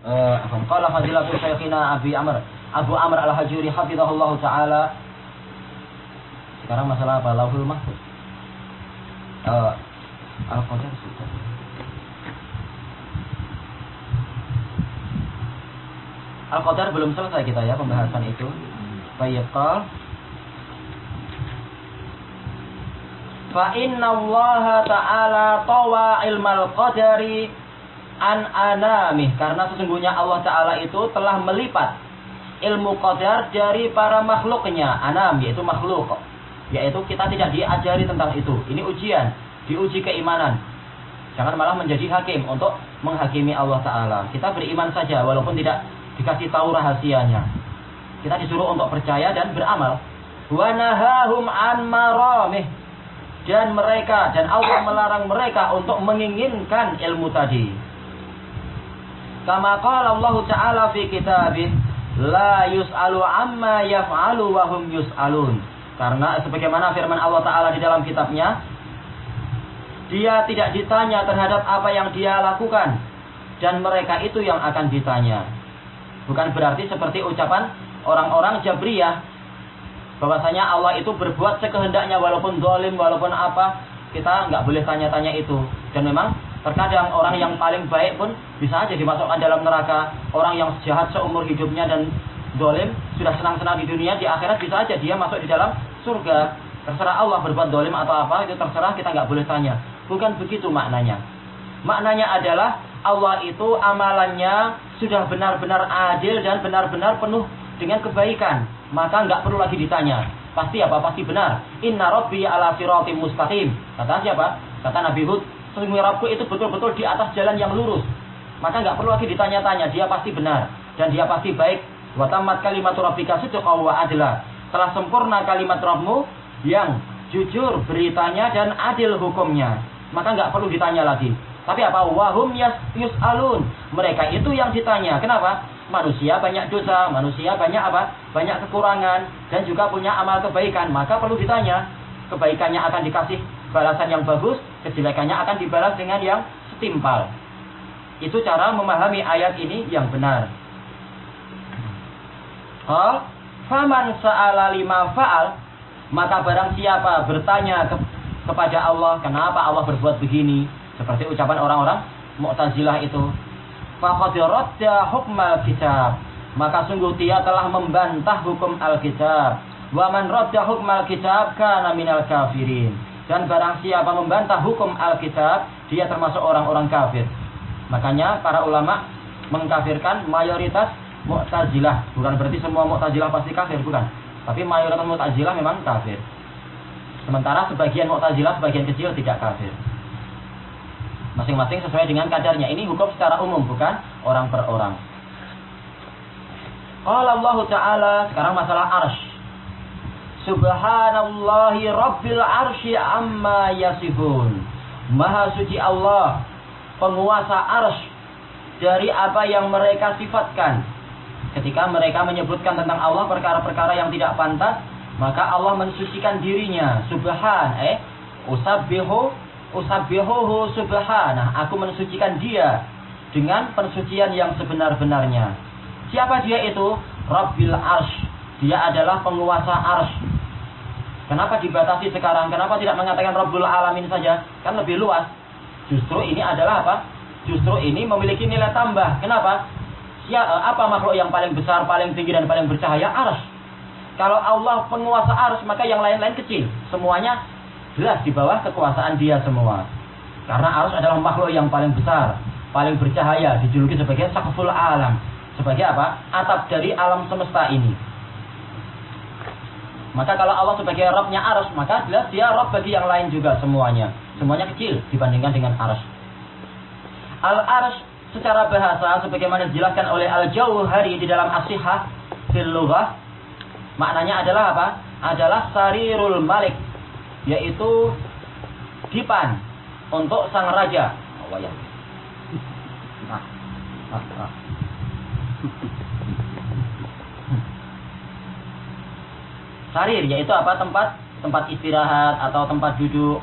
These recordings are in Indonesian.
Uh, qala fadilatul syekhina Abi Amr Abu Amr Al-Hajuri hafizahullah taala. Sekarang masalah apa? Lauhul Mahfuz. Uh, Al-Qadar sudah. Al-Qadar belum selesai kita ya pembahasan itu. Baik, Fa inna Allah Ta'ala tawa ilmal qadari an anamih. Karena sesungguhnya Allah Ta'ala itu telah melipat ilmu qadar dari para makhluknya. Anam yaitu makhluk. Yaitu kita tidak diajari tentang itu. Ini ujian. Diuji keimanan. Jangan malah menjadi hakim untuk menghakimi Allah Ta'ala. Kita beriman saja walaupun tidak dikasih tahu rahasianya. Kita disuruh untuk percaya dan beramal. Wa nahahum an maramih dan mereka dan Allah melarang mereka untuk menginginkan ilmu tadi. Kama qala Allah Ta'ala fi kitabih, la yus'alu amma yaf'alu wa hum yus'alun. Karena sebagaimana firman Allah Ta'ala di dalam kitabnya, dia tidak ditanya terhadap apa yang dia lakukan. Dan mereka itu yang akan ditanya. Bukan berarti seperti ucapan orang-orang Jabriyah. Bahwasanya Allah itu berbuat sekehendaknya walaupun dolim, walaupun apa. Kita nggak boleh tanya-tanya itu. Dan memang Terkadang orang yang paling baik pun bisa aja dimasukkan dalam neraka. Orang yang jahat seumur hidupnya dan dolim sudah senang-senang di dunia, di akhirat bisa aja dia masuk di dalam surga. Terserah Allah berbuat dolim atau apa, itu terserah kita nggak boleh tanya. Bukan begitu maknanya. Maknanya adalah Allah itu amalannya sudah benar-benar adil dan benar-benar penuh dengan kebaikan. Maka nggak perlu lagi ditanya. Pasti apa? Pasti benar. Inna Rabbi ala siratim mustaqim. Kata siapa? Kata Nabi Hud, sesungguhnya Rabbku itu betul-betul di atas jalan yang lurus. Maka nggak perlu lagi ditanya-tanya, dia pasti benar dan dia pasti baik. Wa tamat kalimat rabbika sidqa wa adla. Telah sempurna kalimat Rabbmu yang jujur beritanya dan adil hukumnya. Maka nggak perlu ditanya lagi. Tapi apa? Wahum yas yus'alun. Mereka itu yang ditanya. Kenapa? Manusia banyak dosa, manusia banyak apa? Banyak kekurangan dan juga punya amal kebaikan. Maka perlu ditanya. Kebaikannya akan dikasih balasan yang bagus, kejelekannya akan dibalas dengan yang setimpal. Itu cara memahami ayat ini yang benar. Hal faman sa'ala lima fa'al maka barang siapa bertanya ke, kepada Allah kenapa Allah berbuat begini? Seperti ucapan orang-orang Mu'tazilah itu. Faqad radda hukmal kitab. Maka sungguh dia telah membantah hukum Alkitab. Wa man radda hukmal kitab kana minal kafirin dan barang siapa membantah hukum Alkitab, dia termasuk orang-orang kafir. Makanya para ulama mengkafirkan mayoritas Mu'tazilah. Bukan berarti semua Mu'tazilah pasti kafir, bukan. Tapi mayoritas Mu'tazilah memang kafir. Sementara sebagian Mu'tazilah, sebagian kecil tidak kafir. Masing-masing sesuai dengan kadarnya. Ini hukum secara umum, bukan orang per orang. Kalau Allah Ta'ala, sekarang masalah arsh. Subhanallahi Rabbil Arsy amma yasifun. Maha suci Allah, penguasa arsy dari apa yang mereka sifatkan. Ketika mereka menyebutkan tentang Allah perkara-perkara yang tidak pantas, maka Allah mensucikan dirinya. Subhan, eh, usabbihu, usabbihuhu subhanah. Aku mensucikan dia dengan pensucian yang sebenar-benarnya. Siapa dia itu? Rabbil Arsh. Dia adalah penguasa arsh. Kenapa dibatasi sekarang? Kenapa tidak mengatakan Rabbul Alamin saja? Kan lebih luas. Justru ini adalah apa? Justru ini memiliki nilai tambah. Kenapa? Ya, apa makhluk yang paling besar, paling tinggi dan paling bercahaya? Arsh. Kalau Allah penguasa arsh, maka yang lain-lain kecil. Semuanya jelas di bawah kekuasaan dia semua. Karena arsh adalah makhluk yang paling besar, paling bercahaya, dijuluki sebagai sakful alam. Sebagai apa? Atap dari alam semesta ini. Maka kalau Allah sebagai Robnya arus, maka jelas dia Rob bagi yang lain juga semuanya. Semuanya kecil dibandingkan dengan arus. Al-arsh secara bahasa sebagaimana dijelaskan oleh Al-Jauhari di dalam Asihah fil lughah maknanya adalah apa? Adalah sarirul malik yaitu dipan untuk sang raja. Oh, ya. Nah, nah, nah. Sarir yaitu apa tempat tempat istirahat atau tempat duduk.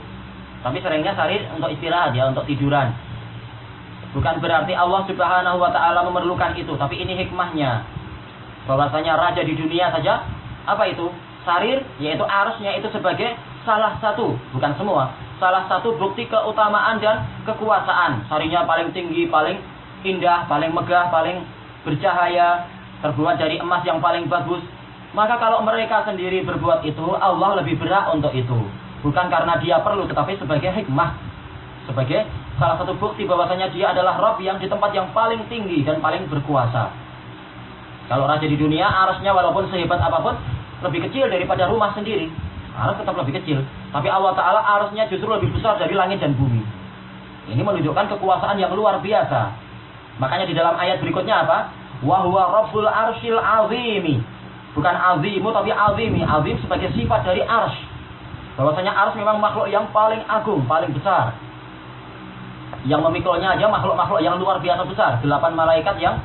Tapi seringnya sarir untuk istirahat ya, untuk tiduran. Bukan berarti Allah Subhanahu wa taala memerlukan itu, tapi ini hikmahnya. Bahwasanya raja di dunia saja apa itu? Sarir yaitu arusnya itu sebagai salah satu, bukan semua, salah satu bukti keutamaan dan kekuasaan. Sarinya paling tinggi, paling indah, paling megah, paling bercahaya, terbuat dari emas yang paling bagus. Maka kalau mereka sendiri berbuat itu, Allah lebih berat untuk itu. Bukan karena dia perlu, tetapi sebagai hikmah. Sebagai salah satu bukti bahwasanya dia adalah Rob yang di tempat yang paling tinggi dan paling berkuasa. Kalau raja di dunia, arasnya walaupun sehebat apa pun, lebih kecil daripada rumah sendiri. Aras tetap lebih kecil. Tapi Allah Ta'ala arasnya justru lebih besar dari langit dan bumi. Ini menunjukkan kekuasaan yang luar biasa. Makanya di dalam ayat berikutnya apa? Wahwa Rabbul Arshil Azimi. Bukan azimu tapi azimi. Azim sebagai sifat dari arsh. Bahwasanya arsh memang makhluk yang paling agung, paling besar. Yang memikulnya aja makhluk-makhluk yang luar biasa besar. Delapan malaikat yang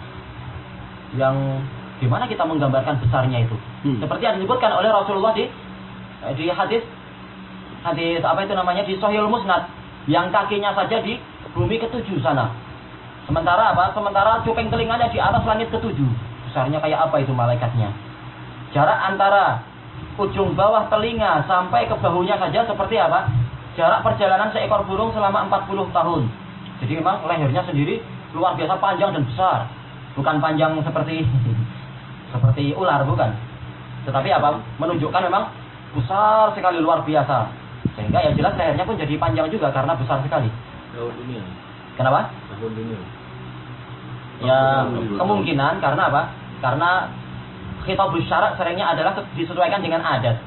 yang gimana kita menggambarkan besarnya itu. Hmm. Seperti yang disebutkan oleh Rasulullah di di hadis hadis apa itu namanya di Sahih Musnad yang kakinya saja di bumi ketujuh sana. Sementara apa? Sementara cuping telinganya di atas langit ketujuh. Besarnya kayak apa itu malaikatnya? Jarak antara ujung bawah telinga sampai ke bahunya saja seperti apa? Jarak perjalanan seekor burung selama 40 tahun. Jadi memang lehernya sendiri luar biasa panjang dan besar. Bukan panjang seperti seperti ular bukan. Tetapi apa? Menunjukkan memang besar sekali luar biasa. Sehingga ya jelas lehernya pun jadi panjang juga karena besar sekali. Kenapa? Tahun dunia. Ya kemungkinan karena apa? Karena kita bersyarat seringnya adalah disesuaikan dengan adat.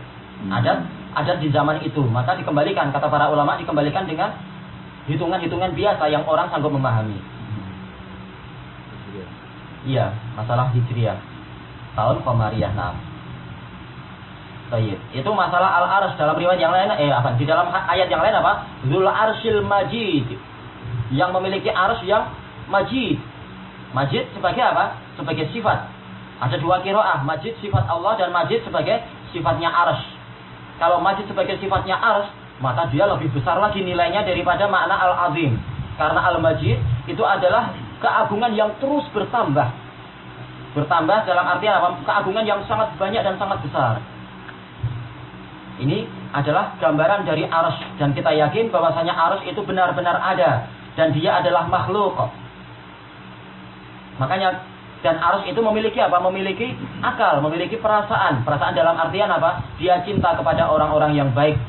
Hmm. Adat adat di zaman itu. Maka dikembalikan kata para ulama dikembalikan dengan hitungan-hitungan biasa yang orang sanggup memahami. Iya, masalah hijriah. Tahun Qamariyah 6. Baik. Itu masalah al-ars dalam riwayat yang lain eh apa? Di dalam ayat yang lain apa? Zul arsil majid yang memiliki arus yang majid. Majid sebagai apa? Sebagai sifat. Ada dua kiroah, majid sifat Allah dan majid sebagai sifatnya arus. Kalau majid sebagai sifatnya arus, maka dia lebih besar lagi nilainya daripada makna al-azim. Karena al-majid itu adalah keagungan yang terus bertambah. Bertambah dalam artian apa? Keagungan yang sangat banyak dan sangat besar. Ini adalah gambaran dari arus dan kita yakin bahwasanya arus itu benar-benar ada dan dia adalah makhluk. Makanya dan arus itu memiliki apa? Memiliki akal, memiliki perasaan. Perasaan dalam artian apa? Dia cinta kepada orang-orang yang baik.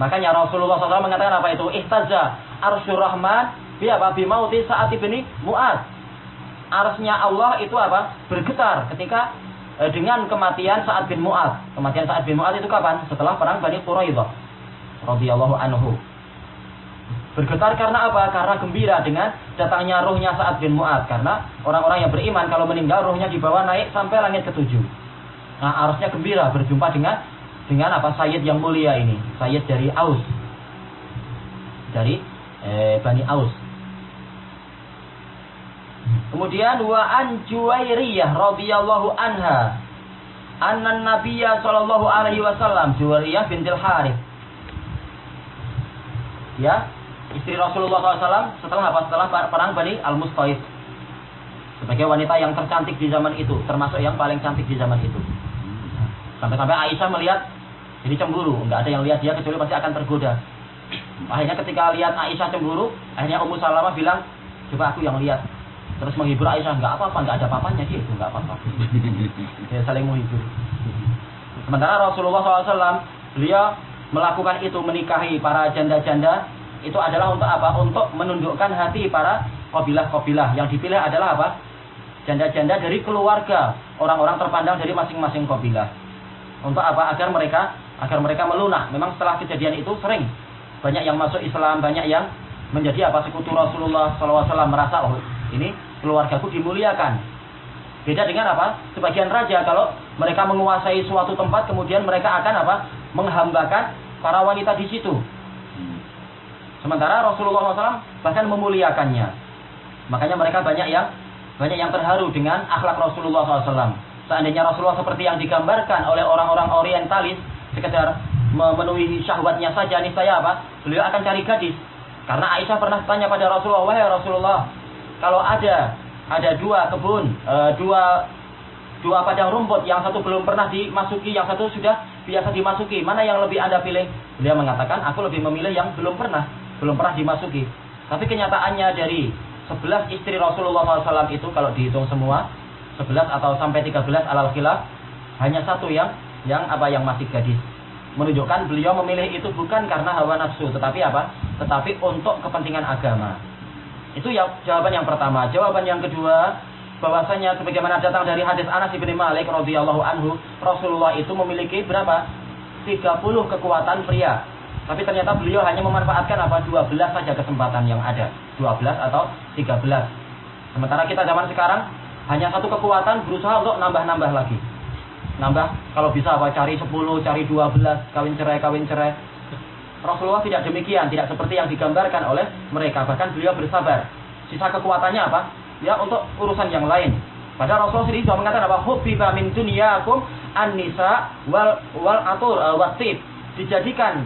Makanya Rasulullah SAW mengatakan apa itu? Ihtaza arsyur rahman bi apa? Bimauti saat ibni Mu'ad. Arusnya Allah itu apa? Bergetar ketika eh, dengan kematian saat bin Mu'ad. Kematian saat bin Mu'ad itu kapan? Setelah perang Bani Quraidah radhiyallahu anhu. Bergetar karena apa? Karena gembira dengan datangnya rohnya saat bin Mu'ad. Karena orang-orang yang beriman kalau meninggal rohnya dibawa naik sampai langit ketujuh. Nah harusnya gembira berjumpa dengan dengan apa Sayyid yang mulia ini. Sayyid dari Aus. Dari eh, Bani Aus. Kemudian wa an Juwairiyah radhiyallahu anha anna Nabiyya sallallahu alaihi wasallam Juwairiyah bintil Harith. Ya, istri Rasulullah SAW setelah apa? Setelah perang Bani Al-Musta'id. Sebagai wanita yang tercantik di zaman itu, termasuk yang paling cantik di zaman itu. Sampai-sampai Aisyah melihat jadi cemburu, nggak ada yang lihat dia kecuali pasti akan tergoda. Akhirnya ketika lihat Aisyah cemburu, akhirnya Ummu Salamah bilang, coba aku yang lihat. Terus menghibur Aisyah, nggak apa-apa, nggak ada papanya dia itu, nggak apa-apa. Dia saling menghibur. Sementara Rasulullah SAW, beliau melakukan itu menikahi para janda-janda itu adalah untuk apa? Untuk menundukkan hati para kabilah-kabilah. Yang dipilih adalah apa? Janda-janda dari keluarga orang-orang terpandang dari masing-masing kabilah. Untuk apa? Agar mereka agar mereka melunak. Memang setelah kejadian itu sering banyak yang masuk Islam, banyak yang menjadi apa sekutu Rasulullah SAW merasa oh ini keluargaku dimuliakan. Beda dengan apa? Sebagian raja kalau mereka menguasai suatu tempat kemudian mereka akan apa? Menghambakan para wanita di situ. Sementara Rasulullah SAW bahkan memuliakannya. Makanya mereka banyak yang banyak yang terharu dengan akhlak Rasulullah SAW. Seandainya Rasulullah seperti yang digambarkan oleh orang-orang Orientalis, sekedar memenuhi syahwatnya saja, nih saya apa? Beliau akan cari gadis. Karena Aisyah pernah tanya pada Rasulullah, wahai Rasulullah, kalau ada ada dua kebun, e, dua dua padang rumput, yang satu belum pernah dimasuki, yang satu sudah biasa dimasuki. Mana yang lebih Anda pilih? Beliau mengatakan, aku lebih memilih yang belum pernah, belum pernah dimasuki. Tapi kenyataannya dari 11 istri Rasulullah SAW itu kalau dihitung semua, 11 atau sampai 13 alal khilaf, hanya satu yang yang apa yang masih gadis. Menunjukkan beliau memilih itu bukan karena hawa nafsu, tetapi apa? Tetapi untuk kepentingan agama. Itu ya jawaban yang pertama. Jawaban yang kedua, bahwasanya sebagaimana datang dari hadis Anas bin Malik radhiyallahu anhu, Rasulullah itu memiliki berapa? 30 kekuatan pria. Tapi ternyata beliau hanya memanfaatkan apa? 12 saja kesempatan yang ada. 12 atau 13. Sementara kita zaman sekarang hanya satu kekuatan berusaha untuk nambah-nambah lagi nambah kalau bisa apa cari 10, cari 12, kawin cerai, kawin cerai. Rasulullah tidak demikian, tidak seperti yang digambarkan oleh mereka. Bahkan beliau bersabar. Sisa kekuatannya apa? Ya untuk urusan yang lain. Padahal Rasulullah sendiri sudah mengatakan apa? Hubbiba min dunyakum an-nisa wal wal atur uh. Dijadikan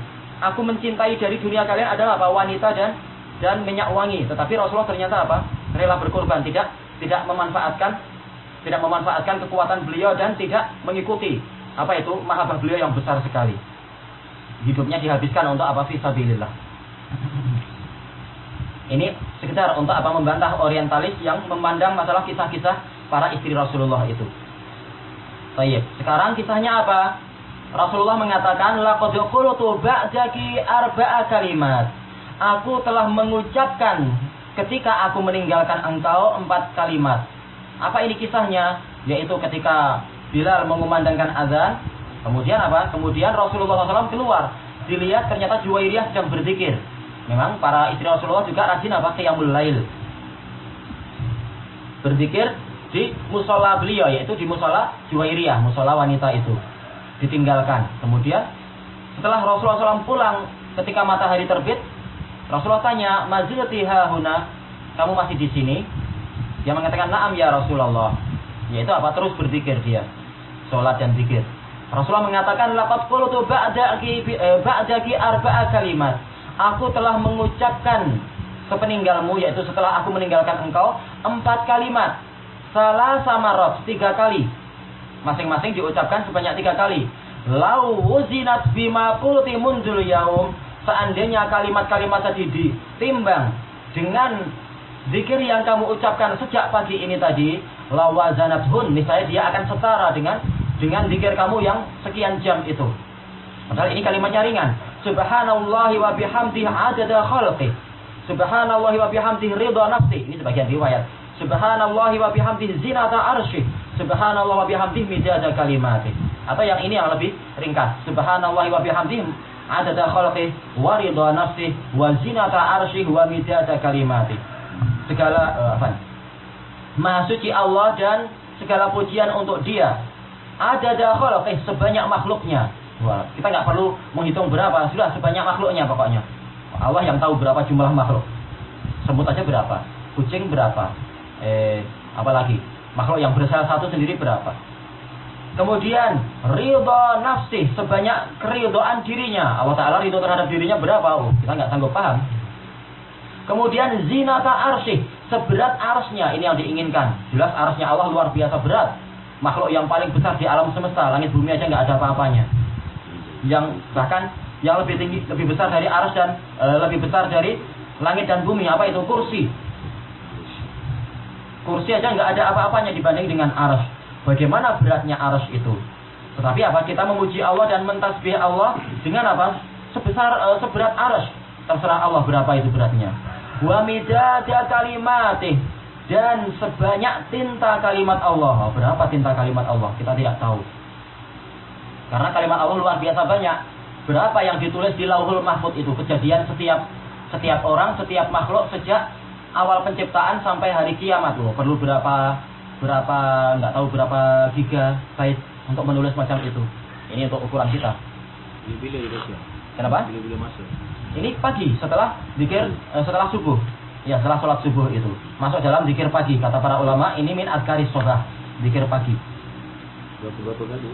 aku mencintai dari dunia kalian adalah apa? Wanita dan dan minyak wangi. Tetapi Rasulullah ternyata apa? Rela berkorban, tidak tidak memanfaatkan tidak memanfaatkan kekuatan beliau dan tidak mengikuti apa itu mahabbah beliau yang besar sekali. Hidupnya dihabiskan untuk apa fisabilillah. Ini sekedar untuk apa membantah orientalis yang memandang masalah kisah-kisah para istri Rasulullah itu. Baik, sekarang kisahnya apa? Rasulullah mengatakan laqad qultu ba'daki arba'a kalimat. Aku telah mengucapkan ketika aku meninggalkan engkau empat kalimat. Apa ini kisahnya? Yaitu ketika Bilal mengumandangkan azan, kemudian apa? Kemudian Rasulullah SAW keluar. Dilihat ternyata Juwairiyah sedang berzikir. Memang para istri Rasulullah juga rajin apa? Qiyamul lail. Berzikir di musola beliau, yaitu di musola Juwairiyah, musola wanita itu. Ditinggalkan. Kemudian setelah Rasulullah SAW pulang ketika matahari terbit, Rasulullah tanya, Mazilati huna, kamu masih di sini? Dia mengatakan naam ya Rasulullah. Yaitu apa? Terus berzikir dia. Sholat dan zikir. Rasulullah mengatakan laqad qultu ba'daki eh, ba'daki arba'a kalimat. Aku telah mengucapkan sepeninggalmu yaitu setelah aku meninggalkan engkau empat kalimat. Salah sama rob tiga kali. Masing-masing diucapkan sebanyak tiga kali. Lau wuzinat bima qulti munzul yaum. Seandainya kalimat-kalimat tadi ditimbang dengan zikir yang kamu ucapkan sejak pagi ini tadi, lawazanat hun, misalnya dia akan setara dengan dengan zikir kamu yang sekian jam itu. Padahal ini kalimatnya ringan. Subhanallah wa bihamdihi adada khalqi. Subhanallah wa bihamdihi ridha nafsi. Ini sebagian riwayat. Subhanallah wa bihamdihi zinata arsy. Subhanallah wa bihamdihi midada kalimati. Atau yang ini yang lebih ringkas. Subhanallah wa bihamdihi adada khalqi wa ridha nafsi wa zinata arsy wa midada kalimati segala uh, apa? Maha suci Allah dan segala pujian untuk Dia. Ada dakhal eh sebanyak makhluknya. Wah, kita nggak perlu menghitung berapa, sudah sebanyak makhluknya pokoknya. Allah yang tahu berapa jumlah makhluk. Sebut aja berapa. Kucing berapa? Eh, apalagi makhluk yang bersalah satu sendiri berapa? Kemudian ridho nafsi sebanyak keridoan dirinya. Allah Taala ridho terhadap dirinya berapa? Oh, kita nggak sanggup paham. Kemudian zinata arsy, seberat arsnya ini yang diinginkan. Jelas arsnya Allah luar biasa berat. Makhluk yang paling besar di alam semesta, langit bumi aja nggak ada apa-apanya. Yang bahkan yang lebih tinggi, lebih besar dari ars dan e, lebih besar dari langit dan bumi apa itu kursi. Kursi aja nggak ada apa-apanya dibanding dengan ars. Bagaimana beratnya ars itu? Tetapi apa kita memuji Allah dan mentasbih Allah dengan apa? Sebesar e, seberat ars. Terserah Allah berapa itu beratnya wa midada kalimatih dan sebanyak tinta kalimat Allah. Berapa tinta kalimat Allah? Kita tidak tahu. Karena kalimat Allah luar biasa banyak. Berapa yang ditulis di Lauhul Mahfud itu kejadian setiap setiap orang, setiap makhluk sejak awal penciptaan sampai hari kiamat loh. Perlu berapa berapa nggak tahu berapa giga byte untuk menulis macam itu. Ini untuk ukuran kita. Kenapa? Bila-bila masuk. Ini pagi setelah zikir eh, setelah subuh. Ya, setelah sholat subuh itu. Masuk dalam zikir pagi. Kata para ulama, ini min adkaris sobah. Zikir pagi. Berapa, berapa kali?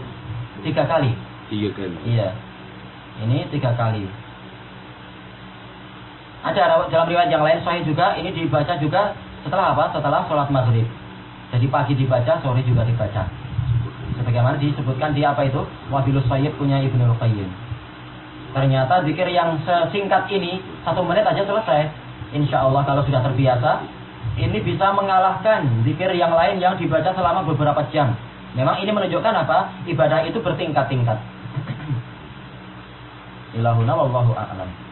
Tiga kali. Tiga kali. Iya. Ini tiga kali. Ada dalam riwayat yang lain sahih juga, ini dibaca juga Setelah apa? Setelah sholat maghrib. Jadi pagi dibaca, sore juga dibaca. Sebagaimana disebutkan di apa itu? Wabilus Sayyid punya Ibnu Qayyim. Ternyata zikir yang sesingkat ini satu menit aja selesai. Insya Allah kalau sudah terbiasa, ini bisa mengalahkan zikir yang lain yang dibaca selama beberapa jam. Memang ini menunjukkan apa? Ibadah itu bertingkat-tingkat. Ilahuna wallahu a'lam.